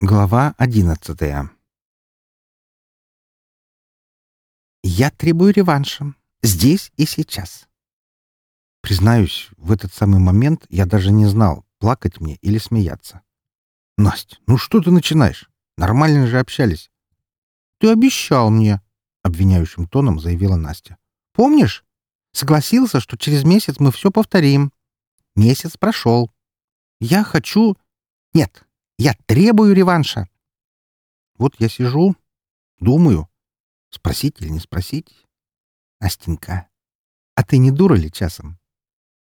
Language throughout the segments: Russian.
Глава одиннадцатая «Я требую реванша. Здесь и сейчас». Признаюсь, в этот самый момент я даже не знал, плакать мне или смеяться. «Настя, ну что ты начинаешь? Нормально же общались». «Ты обещал мне», — обвиняющим тоном заявила Настя. «Помнишь? Согласился, что через месяц мы все повторим. Месяц прошел. Я хочу... Нет, я требую реванша. Вот я сижу, думаю, спросить или не спросить. Настенька, а ты не дура ли часом?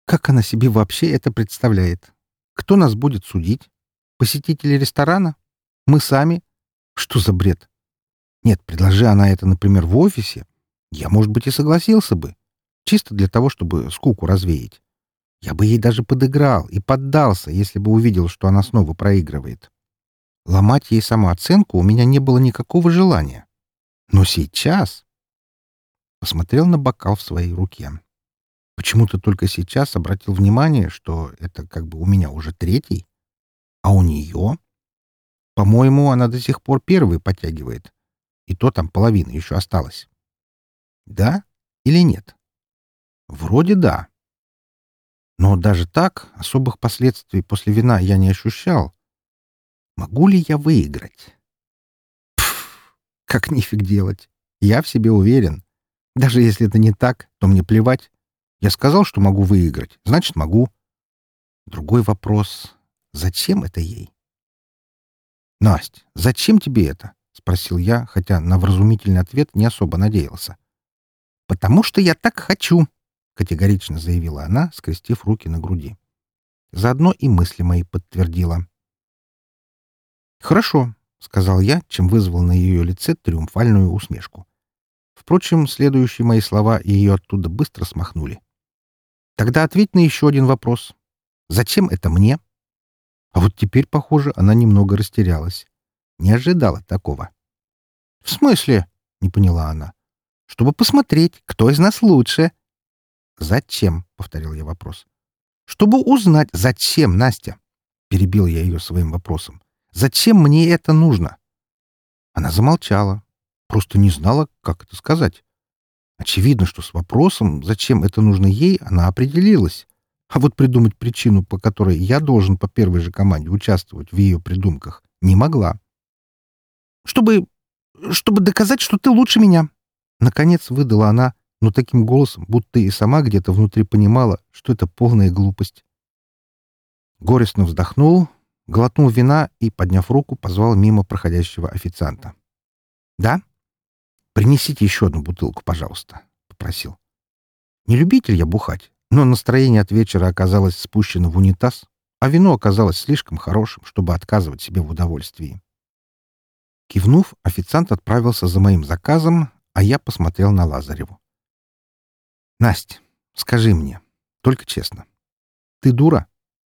Как она себе вообще это представляет? Кто нас будет судить? Посетители ресторана? Мы сами? Что за бред? Нет, предложи она это, например, в офисе, я, может быть, и согласился бы. Чисто для того, чтобы скуку развеять. Я бы ей даже подыграл и поддался, если бы увидел, что она снова проигрывает. Ломать ей самооценку у меня не было никакого желания. Но сейчас... Посмотрел на бокал в своей руке. Почему-то только сейчас обратил внимание, что это как бы у меня уже третий, а у нее... По-моему, она до сих пор первый подтягивает. И то там половина еще осталась. Да или нет? Вроде да. Но даже так особых последствий после вина я не ощущал. Могу ли я выиграть? Пф, как нифиг делать. Я в себе уверен. Даже если это не так, то мне плевать. Я сказал, что могу выиграть. Значит, могу. Другой вопрос. Зачем это ей? «Насть, зачем тебе это?» — спросил я, хотя на вразумительный ответ не особо надеялся. «Потому что я так хочу», категорично заявила она, скрестив руки на груди. Заодно и мысли мои подтвердила. «Хорошо», — сказал я, чем вызвал на ее лице триумфальную усмешку. Впрочем, следующие мои слова ее оттуда быстро смахнули. «Тогда ответь на еще один вопрос. Зачем это мне?» А вот теперь, похоже, она немного растерялась. Не ожидала такого. «В смысле?» — не поняла она. «Чтобы посмотреть, кто из нас лучше», «Зачем?» — повторил я вопрос. «Чтобы узнать, зачем, Настя?» — перебил я ее своим вопросом. «Зачем мне это нужно?» Она замолчала, просто не знала, как это сказать. Очевидно, что с вопросом, зачем это нужно ей, она определилась. А вот придумать причину, по которой я должен по первой же команде участвовать в ее придумках, не могла. «Чтобы... чтобы доказать, что ты лучше меня!» Наконец выдала она, но таким голосом, будто и сама где-то внутри понимала, что это полная глупость. Горестно вздохнул, глотнул вина и, подняв руку, позвал мимо проходящего официанта. «Да? Принесите еще одну бутылку, пожалуйста», — попросил. Не любитель я бухать, но настроение от вечера оказалось спущено в унитаз, а вино оказалось слишком хорошим, чтобы отказывать себе в удовольствии. Кивнув, официант отправился за моим заказом, а я посмотрел на Лазареву. Настя, скажи мне, только честно, ты дура?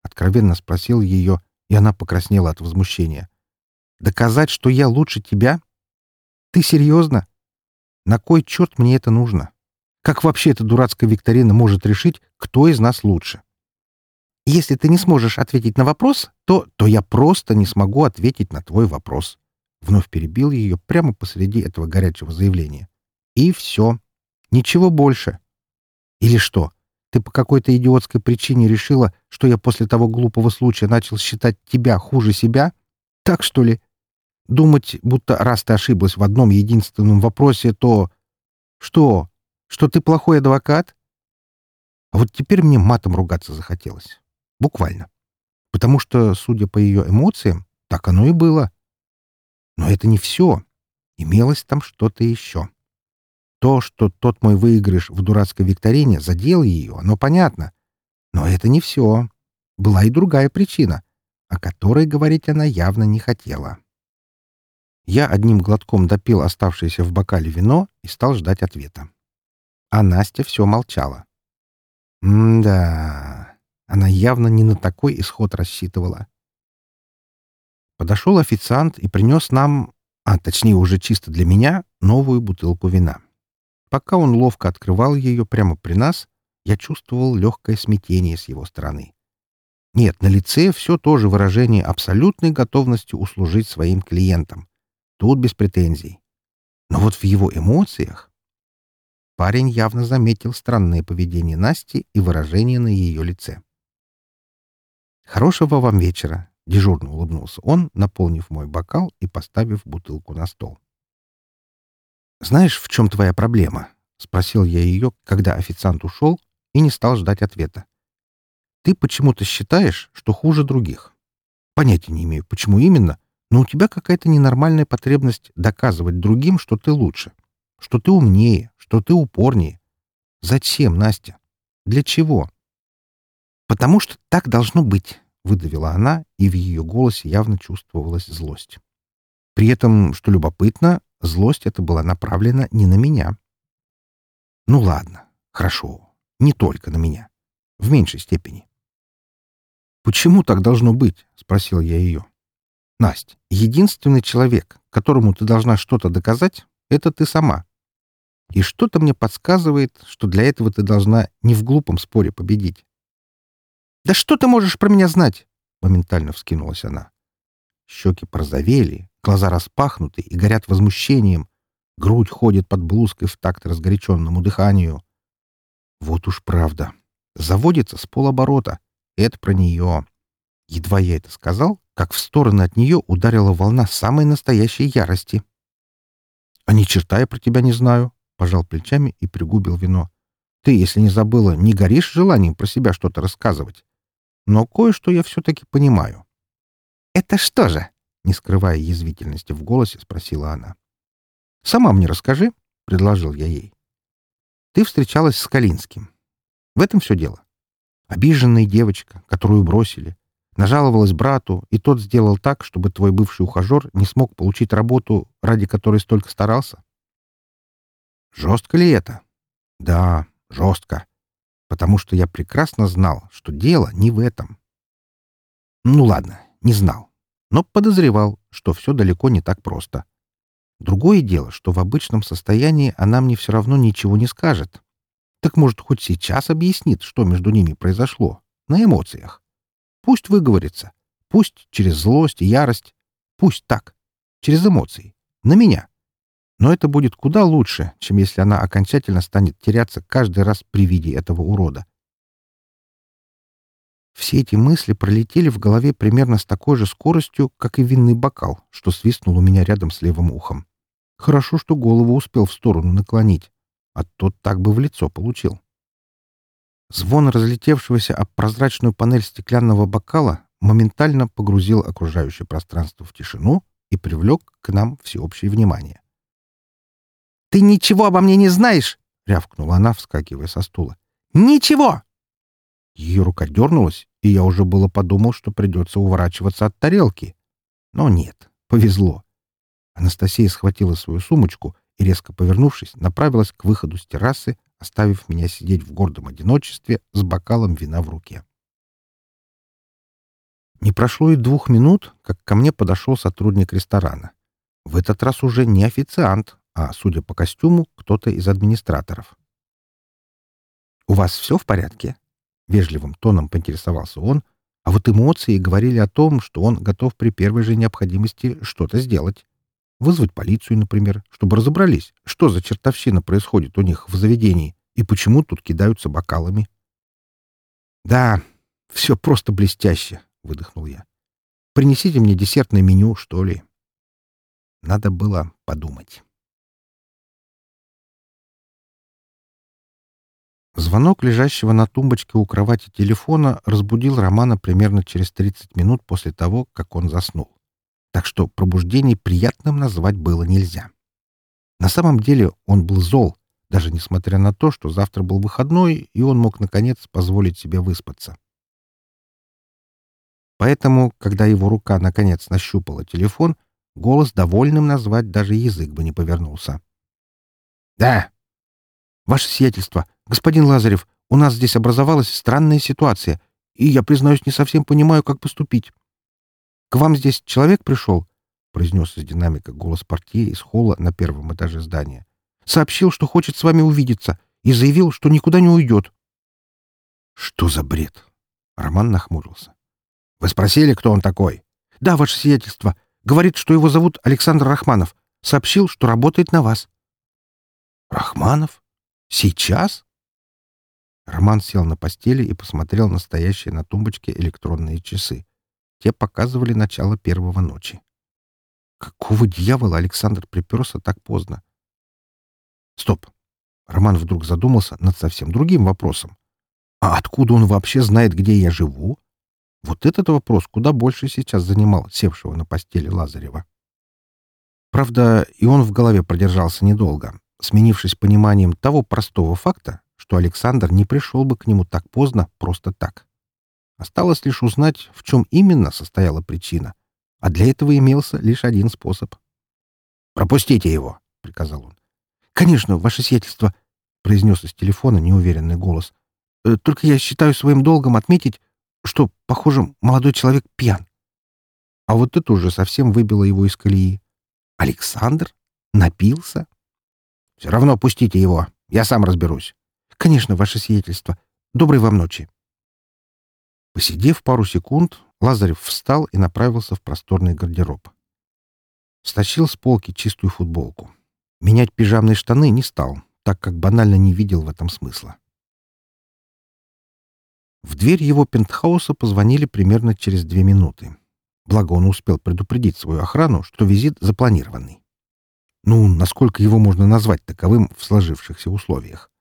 Откровенно спросил ее, и она покраснела от возмущения. Доказать, что я лучше тебя? Ты серьезно? На кой черт мне это нужно? Как вообще эта дурацкая викторина может решить, кто из нас лучше? Если ты не сможешь ответить на вопрос, то, то я просто не смогу ответить на твой вопрос. Вновь перебил ее прямо посреди этого горячего заявления. И все. Ничего больше. Или что? Ты по какой-то идиотской причине решила, что я после того глупого случая начал считать тебя хуже себя? Так что ли? Думать, будто раз ты ошиблась в одном единственном вопросе, то... Что? Что ты плохой адвокат? А вот теперь мне матом ругаться захотелось. Буквально. Потому что, судя по ее эмоциям, так оно и было. Но это не все. Имелось там что-то еще. То, что тот мой выигрыш в дурацкой викторине задел ее, оно понятно. Но это не все. Была и другая причина, о которой говорить она явно не хотела. Я одним глотком допил оставшееся в бокале вино и стал ждать ответа. А Настя все молчала. М-да, она явно не на такой исход рассчитывала. Подошел официант и принес нам, а точнее уже чисто для меня, новую бутылку вина. Пока он ловко открывал ее прямо при нас, я чувствовал легкое смятение с его стороны. Нет, на лице все тоже выражение абсолютной готовности услужить своим клиентам. Тут без претензий. Но вот в его эмоциях... Парень явно заметил странное поведение Насти и выражение на ее лице. «Хорошего вам вечера», — дежурно улыбнулся он, наполнив мой бокал и поставив бутылку на стол. «Знаешь, в чем твоя проблема?» — спросил я ее, когда официант ушел, и не стал ждать ответа. «Ты почему-то считаешь, что хуже других. Понятия не имею, почему именно, но у тебя какая-то ненормальная потребность доказывать другим, что ты лучше, что ты умнее, что ты упорнее. Зачем, Настя? Для чего?» «Потому что так должно быть», — выдавила она, и в ее голосе явно чувствовалась злость. При этом, что любопытно, Злость эта была направлена не на меня. Ну ладно, хорошо, не только на меня. В меньшей степени. «Почему так должно быть?» — спросил я ее. «Насть, единственный человек, которому ты должна что-то доказать, — это ты сама. И что-то мне подсказывает, что для этого ты должна не в глупом споре победить». «Да что ты можешь про меня знать?» — моментально вскинулась она. Щеки прозовели, глаза распахнуты и горят возмущением. Грудь ходит под блузкой в такт разгоряченному дыханию. Вот уж правда. Заводится с полоборота. Это про нее. Едва я это сказал, как в сторону от нее ударила волна самой настоящей ярости. «А ни черта я про тебя не знаю», — пожал плечами и пригубил вино. «Ты, если не забыла, не горишь желанием про себя что-то рассказывать. Но кое-что я все-таки понимаю. «Это что же?» — не скрывая язвительности в голосе, спросила она. «Сама мне расскажи», — предложил я ей. «Ты встречалась с Калинским. В этом все дело. Обиженная девочка, которую бросили, нажаловалась брату, и тот сделал так, чтобы твой бывший ухажер не смог получить работу, ради которой столько старался. Жестко ли это? Да, жестко. Потому что я прекрасно знал, что дело не в этом. Ну ладно, не знал, но подозревал, что все далеко не так просто. Другое дело, что в обычном состоянии она мне все равно ничего не скажет. Так может, хоть сейчас объяснит, что между ними произошло, на эмоциях. Пусть выговорится, пусть через злость и ярость, пусть так, через эмоции, на меня. Но это будет куда лучше, чем если она окончательно станет теряться каждый раз при виде этого урода. Все эти мысли пролетели в голове примерно с такой же скоростью, как и винный бокал, что свистнул у меня рядом с левым ухом. Хорошо, что голову успел в сторону наклонить, а тот так бы в лицо получил. Звон разлетевшегося об прозрачную панель стеклянного бокала моментально погрузил окружающее пространство в тишину и привлек к нам всеобщее внимание. «Ты ничего обо мне не знаешь!» — рявкнула она, вскакивая со стула. «Ничего!» Ее рука дернулась, и я уже было подумал, что придется уворачиваться от тарелки. Но нет, повезло. Анастасия схватила свою сумочку и, резко повернувшись, направилась к выходу с террасы, оставив меня сидеть в гордом одиночестве с бокалом вина в руке. Не прошло и двух минут, как ко мне подошел сотрудник ресторана. В этот раз уже не официант, а, судя по костюму, кто-то из администраторов. «У вас все в порядке?» Вежливым тоном поинтересовался он, а вот эмоции говорили о том, что он готов при первой же необходимости что-то сделать. Вызвать полицию, например, чтобы разобрались, что за чертовщина происходит у них в заведении и почему тут кидаются бокалами. «Да, все просто блестяще», — выдохнул я. «Принесите мне десертное меню, что ли?» Надо было подумать. Звонок лежащего на тумбочке у кровати телефона разбудил Романа примерно через 30 минут после того, как он заснул. Так что пробуждение приятным назвать было нельзя. На самом деле он был зол, даже несмотря на то, что завтра был выходной, и он мог, наконец, позволить себе выспаться. Поэтому, когда его рука, наконец, нащупала телефон, голос довольным назвать даже язык бы не повернулся. «Да!» «Ваше сиятельство, господин Лазарев, у нас здесь образовалась странная ситуация, и я, признаюсь, не совсем понимаю, как поступить. К вам здесь человек пришел?» — произнес из динамика голос портье из холла на первом этаже здания. «Сообщил, что хочет с вами увидеться, и заявил, что никуда не уйдет». «Что за бред?» — Роман нахмурился. «Вы спросили, кто он такой?» «Да, ваше сиятельство. Говорит, что его зовут Александр Рахманов. Сообщил, что работает на вас». «Рахманов? Сейчас?» Роман сел на постели и посмотрел на стоящие на тумбочке электронные часы. Те показывали начало первого ночи. Какого дьявола Александр приперся так поздно? Стоп. Роман вдруг задумался над совсем другим вопросом. А откуда он вообще знает, где я живу? Вот этот вопрос куда больше сейчас занимал севшего на постели Лазарева. Правда, и он в голове продержался недолго, сменившись пониманием того простого факта, что Александр не пришел бы к нему так поздно просто так. Осталось лишь узнать, в чем именно состояла причина, а для этого имелся лишь один способ. «Пропустите его!» — приказал он. «Конечно, ваше сиятельство!» — произнес из телефона неуверенный голос. «Э, «Только я считаю своим долгом отметить, что, похоже, молодой человек пьян». А вот это уже совсем выбило его из колеи. «Александр? Напился?» «Все равно пустите его. Я сам разберусь». «Конечно, ваше сиятельство. Доброй вам ночи». Посидев пару секунд, Лазарев встал и направился в просторный гардероб. Стащил с полки чистую футболку. Менять пижамные штаны не стал, так как банально не видел в этом смысла. В дверь его пентхауса позвонили примерно через две минуты. Благо он успел предупредить свою охрану, что визит запланированный. Ну, насколько его можно назвать таковым в сложившихся условиях?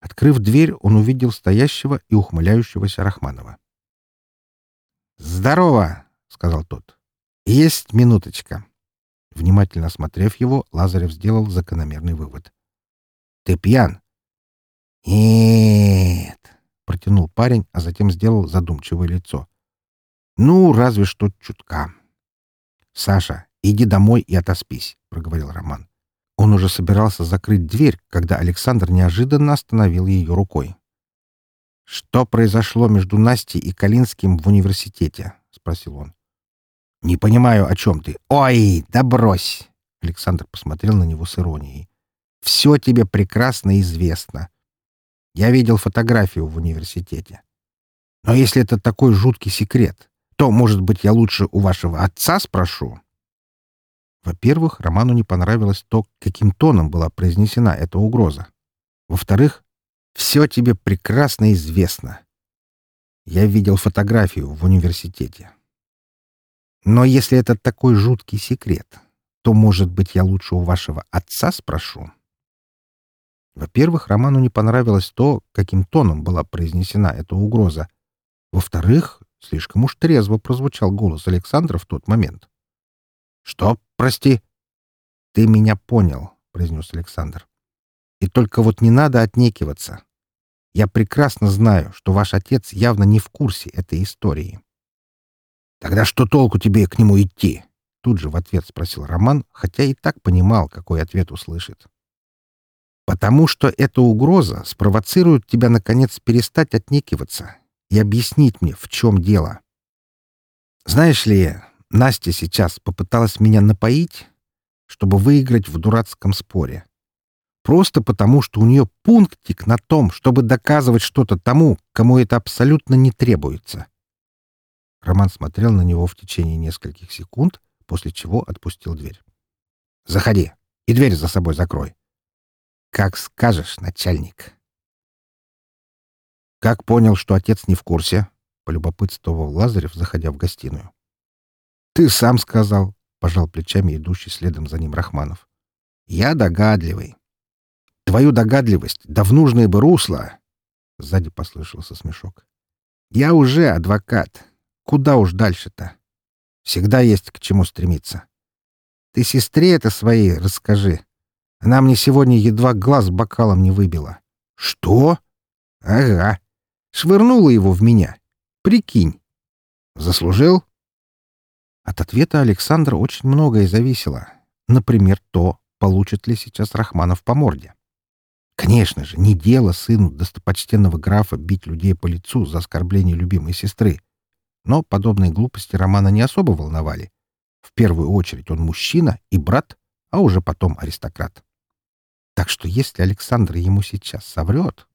Открыв дверь, он увидел стоящего и ухмыляющегося Рахманова. «Здорово!» — сказал тот. «Есть минуточка». Внимательно осмотрев его, Лазарев сделал закономерный вывод. «Ты пьян?» «Нет», — протянул парень, а затем сделал задумчивое лицо. «Ну, разве что чутка». «Саша, иди домой и отоспись», — проговорил Роман. Он уже собирался закрыть дверь, когда Александр неожиданно остановил ее рукой. «Что произошло между Настей и Калинским в университете?» — спросил он. «Не понимаю, о чем ты». «Ой, да брось!» — Александр посмотрел на него с иронией. «Все тебе прекрасно известно. Я видел фотографию в университете. Но если это такой жуткий секрет, то, может быть, я лучше у вашего отца спрошу?» Во-первых, Роману не понравилось то, каким тоном была произнесена эта угроза. Во-вторых, все тебе прекрасно известно. Я видел фотографию в университете. Но если это такой жуткий секрет, то, может быть, я лучше у вашего отца спрошу? Во-первых, Роману не понравилось то, каким тоном была произнесена эта угроза. Во-вторых, слишком уж трезво прозвучал голос Александра в тот момент. «Что, прости?» «Ты меня понял», — произнес Александр. «И только вот не надо отнекиваться. Я прекрасно знаю, что ваш отец явно не в курсе этой истории». «Тогда что толку тебе к нему идти?» Тут же в ответ спросил Роман, хотя и так понимал, какой ответ услышит. «Потому что эта угроза спровоцирует тебя, наконец, перестать отнекиваться и объяснить мне, в чем дело. Знаешь ли, Настя сейчас попыталась меня напоить, чтобы выиграть в дурацком споре. Просто потому, что у нее пунктик на том, чтобы доказывать что-то тому, кому это абсолютно не требуется. Роман смотрел на него в течение нескольких секунд, после чего отпустил дверь. «Заходи и дверь за собой закрой». «Как скажешь, начальник». «Как понял, что отец не в курсе?» — полюбопытствовал Лазарев, заходя в гостиную. «Ты сам сказал», — пожал плечами идущий следом за ним Рахманов. «Я догадливый. Твою догадливость, да в нужное бы русло!» Сзади послышался смешок. «Я уже адвокат. Куда уж дальше-то? Всегда есть к чему стремиться. Ты сестре это своей расскажи. Она мне сегодня едва глаз бокалом не выбила». «Что?» «Ага. Швырнула его в меня. Прикинь. Заслужил?» От ответа Александра очень многое зависело. Например, то, получит ли сейчас Рахманов по морде. Конечно же, не дело сыну достопочтенного графа бить людей по лицу за оскорбление любимой сестры. Но подобные глупости Романа не особо волновали. В первую очередь он мужчина и брат, а уже потом аристократ. Так что если Александр ему сейчас соврет...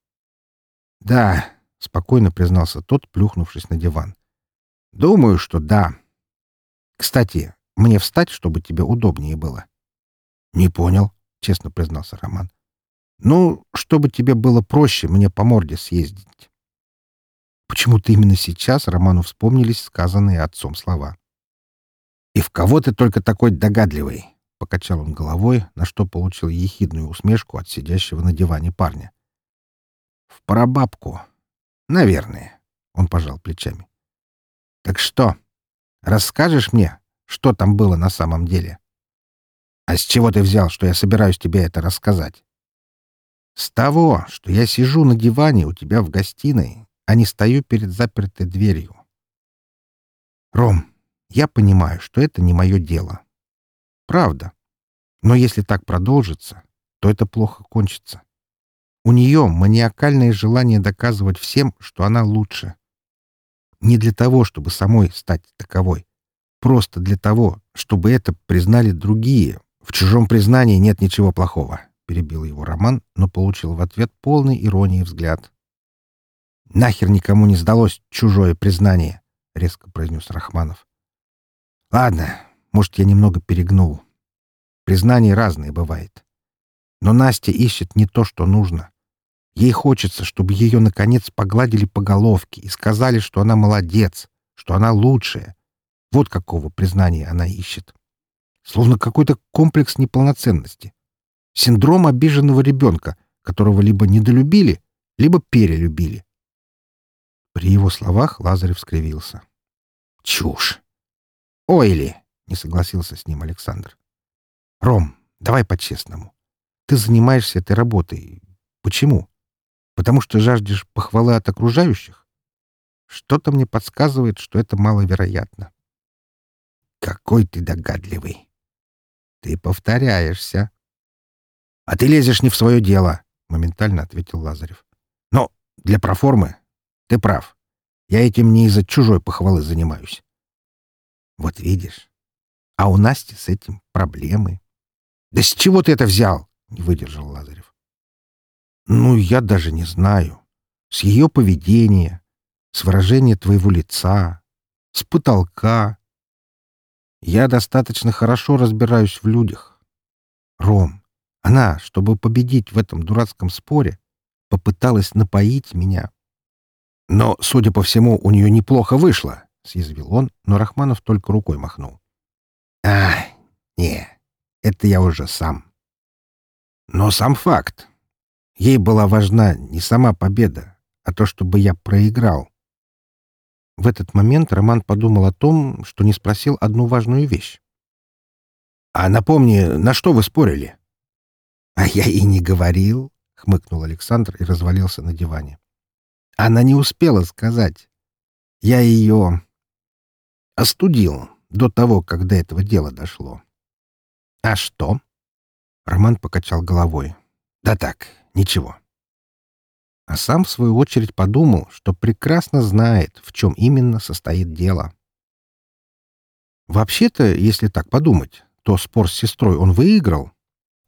Да, спокойно признался тот, плюхнувшись на диван. Думаю, что да. Кстати, мне встать, чтобы тебе удобнее было. Не понял, честно признался Роман. Ну, чтобы тебе было проще мне по морде съездить. Почему-то именно сейчас Роману вспомнились сказанные отцом слова. «И в кого ты только такой догадливый?» — покачал он головой, на что получил ехидную усмешку от сидящего на диване парня. «В прабабку. Наверное», — он пожал плечами. «Так что, расскажешь мне, что там было на самом деле?» «А с чего ты взял, что я собираюсь тебе это рассказать?» «С того, что я сижу на диване у тебя в гостиной, а не стою перед запертой дверью». «Ром, я понимаю, что это не мое дело. Правда. Но если так продолжится, то это плохо кончится. У нее маниакальное желание доказывать всем, что она лучше. Не для того, чтобы самой стать таковой. Просто для того, чтобы это признали другие. В чужом признании нет ничего плохого. Перебил его Роман, но получил в ответ полный иронии взгляд. «Нахер никому не сдалось чужое признание», — резко произнес Рахманов. «Ладно, может, я немного перегнул. Признание разное бывает. Но Настя ищет не то, что нужно. Ей хочется, чтобы ее, наконец, погладили по головке и сказали, что она молодец, что она лучшая. Вот какого признания она ищет. Словно какой-то комплекс неполноценности. Синдром обиженного ребенка, которого либо недолюбили, либо перелюбили. При его словах Лазарев скривился. «Чушь!» «Ой ли!» — не согласился с ним Александр. «Ром, давай по-честному. Ты занимаешься этой работой. Почему?» Потому что жаждешь похвалы от окружающих? Что-то мне подсказывает, что это маловероятно. Какой ты догадливый. Ты повторяешься. А ты лезешь не в свое дело, моментально ответил Лазарев. Но для проформы ты прав. Я этим не из-за чужой похвалы занимаюсь. Вот видишь. А у Насти с этим проблемы. Да с чего ты это взял? Не выдержал Лазарев. Ну, я даже не знаю. С ее поведения, с выражения твоего лица, с потолка. Я достаточно хорошо разбираюсь в людях. Ром, она, чтобы победить в этом дурацком споре, попыталась напоить меня. Но, судя по всему, у нее неплохо вышло, — съязвил он, но Рахманов только рукой махнул. — А, не, это я уже сам. Но сам факт. Ей была важна не сама победа, а то, чтобы я проиграл. В этот момент Роман подумал о том, что не спросил одну важную вещь. «А напомни, на что вы спорили?» «А я и не говорил», — хмыкнул Александр и развалился на диване. «Она не успела сказать. Я ее остудил до того, как до этого дела дошло». «А что?» Роман покачал головой. «Да так, Ничего. А сам, в свою очередь, подумал, что прекрасно знает, в чем именно состоит дело. Вообще-то, если так подумать, то спор с сестрой он выиграл.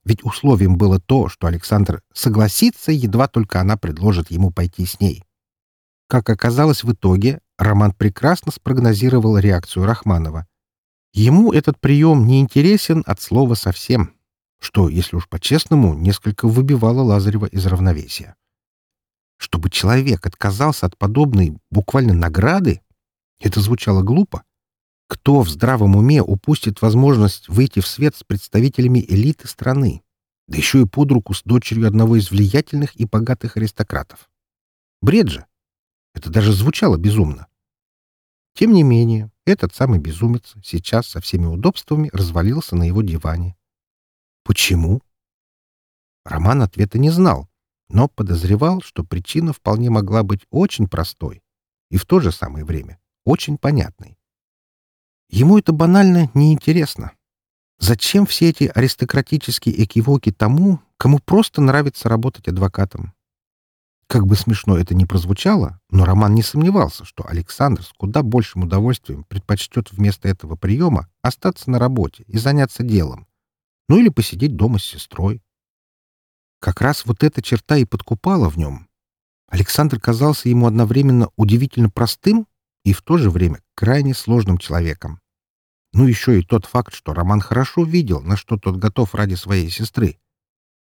Ведь условием было то, что Александр согласится, едва только она предложит ему пойти с ней. Как оказалось в итоге, Роман прекрасно спрогнозировал реакцию Рахманова. Ему этот прием не интересен от слова совсем что, если уж по-честному, несколько выбивало Лазарева из равновесия. Чтобы человек отказался от подобной буквально награды, это звучало глупо. Кто в здравом уме упустит возможность выйти в свет с представителями элиты страны, да еще и под руку с дочерью одного из влиятельных и богатых аристократов? Бред же! Это даже звучало безумно. Тем не менее, этот самый безумец сейчас со всеми удобствами развалился на его диване, Почему? Роман ответа не знал, но подозревал, что причина вполне могла быть очень простой и в то же самое время очень понятной. Ему это банально неинтересно. Зачем все эти аристократические экивоки тому, кому просто нравится работать адвокатом? Как бы смешно это ни прозвучало, но Роман не сомневался, что Александр с куда большим удовольствием предпочтет вместо этого приема остаться на работе и заняться делом, ну или посидеть дома с сестрой. Как раз вот эта черта и подкупала в нем. Александр казался ему одновременно удивительно простым и в то же время крайне сложным человеком. Ну еще и тот факт, что Роман хорошо видел, на что тот готов ради своей сестры.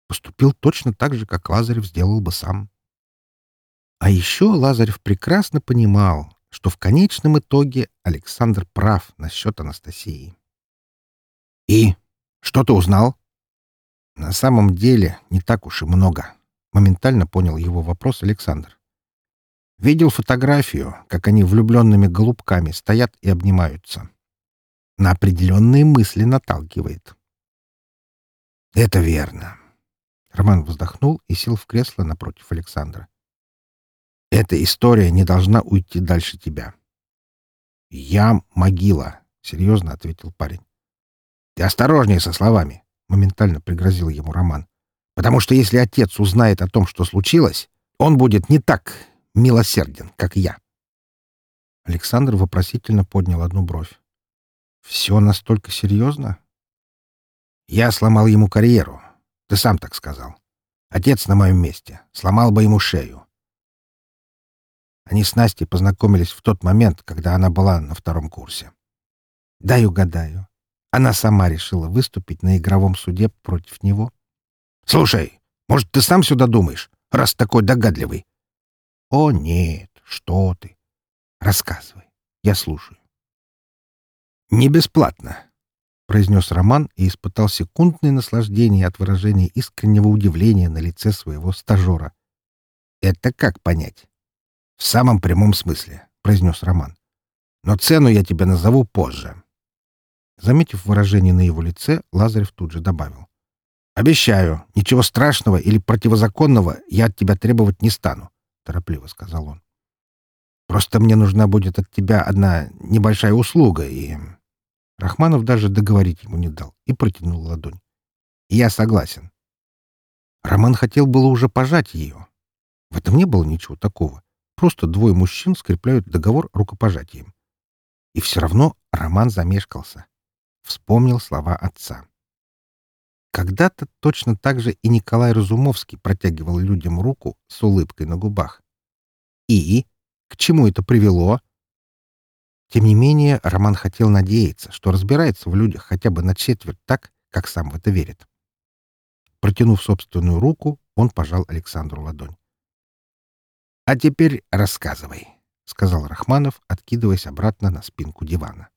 Поступил точно так же, как Лазарев сделал бы сам. А еще Лазарев прекрасно понимал, что в конечном итоге Александр прав насчет Анастасии. «И? Что ты узнал?» «На самом деле не так уж и много», — моментально понял его вопрос Александр. Видел фотографию, как они влюбленными голубками стоят и обнимаются. На определенные мысли наталкивает. «Это верно». Роман вздохнул и сел в кресло напротив Александра. «Эта история не должна уйти дальше тебя». «Я могила», — серьезно ответил парень. «Ты осторожнее со словами», — моментально пригрозил ему Роман. «Потому что если отец узнает о том, что случилось, он будет не так милосерден, как я. Александр вопросительно поднял одну бровь. «Все настолько серьезно?» «Я сломал ему карьеру. Ты сам так сказал. Отец на моем месте. Сломал бы ему шею. Они с Настей познакомились в тот момент, когда она была на втором курсе. Дай угадаю. Она сама решила выступить на игровом суде против него. «Слушай, может, ты сам сюда думаешь, раз такой догадливый?» «О, нет, что ты! Рассказывай, я слушаю». «Не бесплатно», — произнес Роман и испытал секундное наслаждение от выражения искреннего удивления на лице своего стажера. «Это как понять?» «В самом прямом смысле», — произнес Роман. «Но цену я тебе назову позже». Заметив выражение на его лице, Лазарев тут же добавил. «Обещаю, ничего страшного или противозаконного я от тебя требовать не стану. — торопливо сказал он. «Просто мне нужна будет от тебя одна небольшая услуга, и...» Рахманов даже договорить ему не дал и протянул ладонь. «Я согласен». Роман хотел было уже пожать ее. В этом не было ничего такого. Просто двое мужчин скрепляют договор рукопожатием. И все равно Роман замешкался. Вспомнил слова отца. Когда-то точно так же и Николай Разумовский протягивал людям руку с улыбкой на губах. И? К чему это привело? Тем не менее, Роман хотел надеяться, что разбирается в людях хотя бы на четверть так, как сам в это верит. Протянув собственную руку, он пожал Александру ладонь. «А теперь рассказывай», — сказал Рахманов, откидываясь обратно на спинку дивана.